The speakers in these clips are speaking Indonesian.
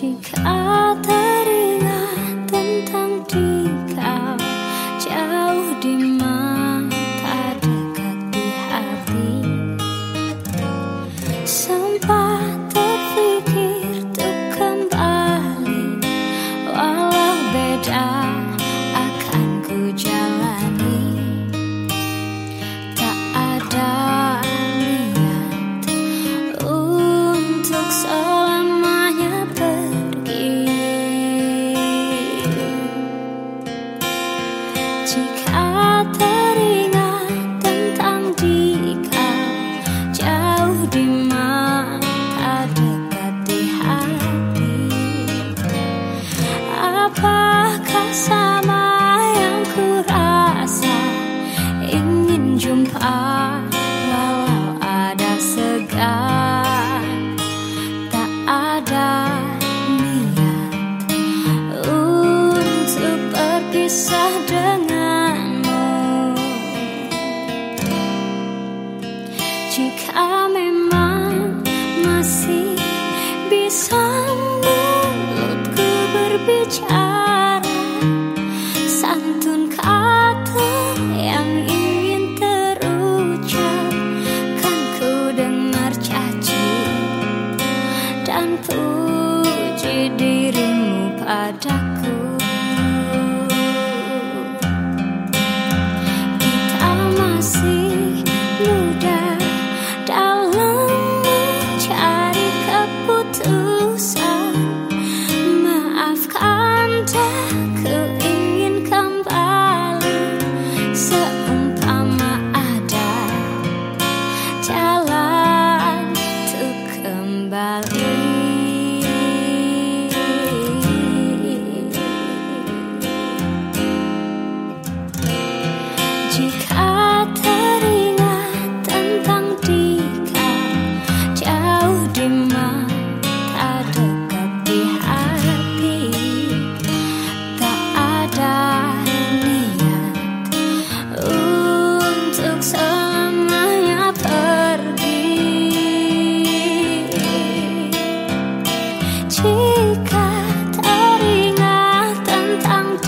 Jika teringat tentang dikau Jauh di mata dekat di hati. Sempat terpikir untuk kembali Walau beda Jika each other. tell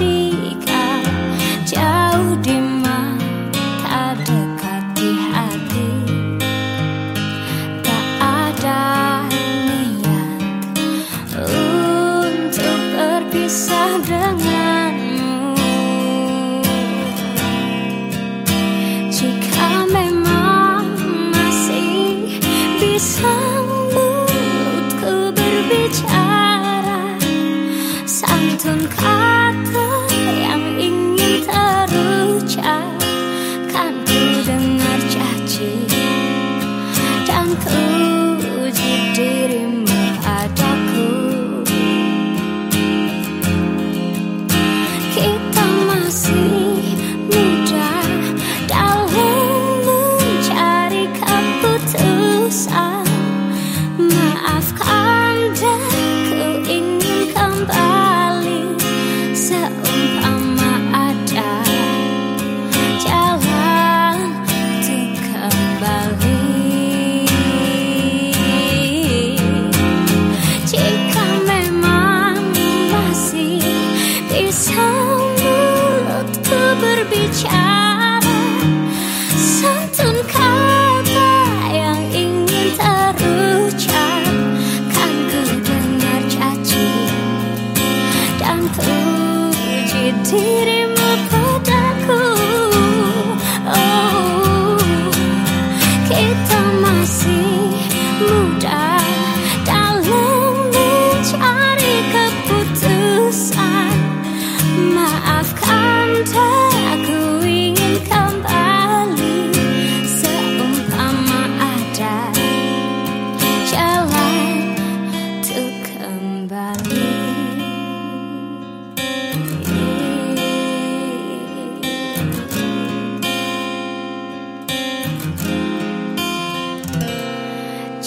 cheek untuk uji dirimu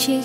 she